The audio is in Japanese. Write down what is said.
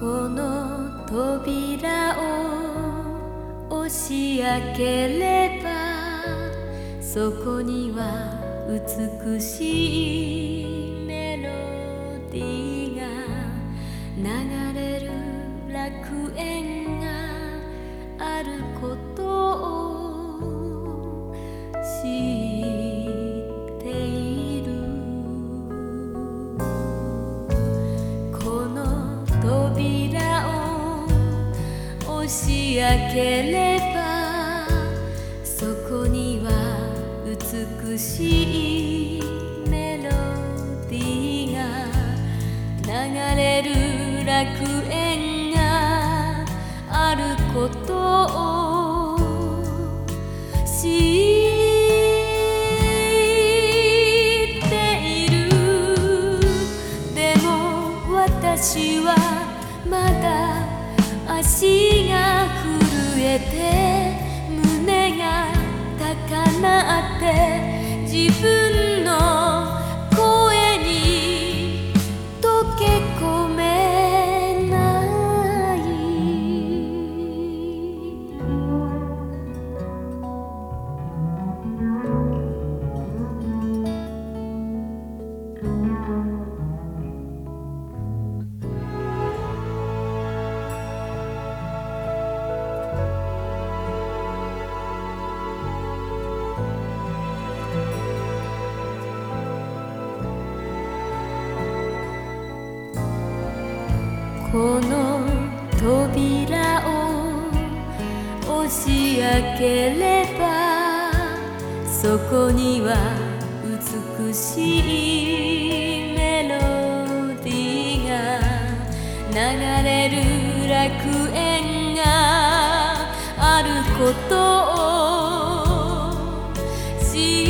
この扉を押し開ければそこには美しいメロディーが流れる楽園があることを知っもし開ければそこには美しいメロディーが流れる楽園があることを知ってて胸が高鳴って自分のこの扉を押し開ければそこには美しいメロディーが流れる楽園があることを知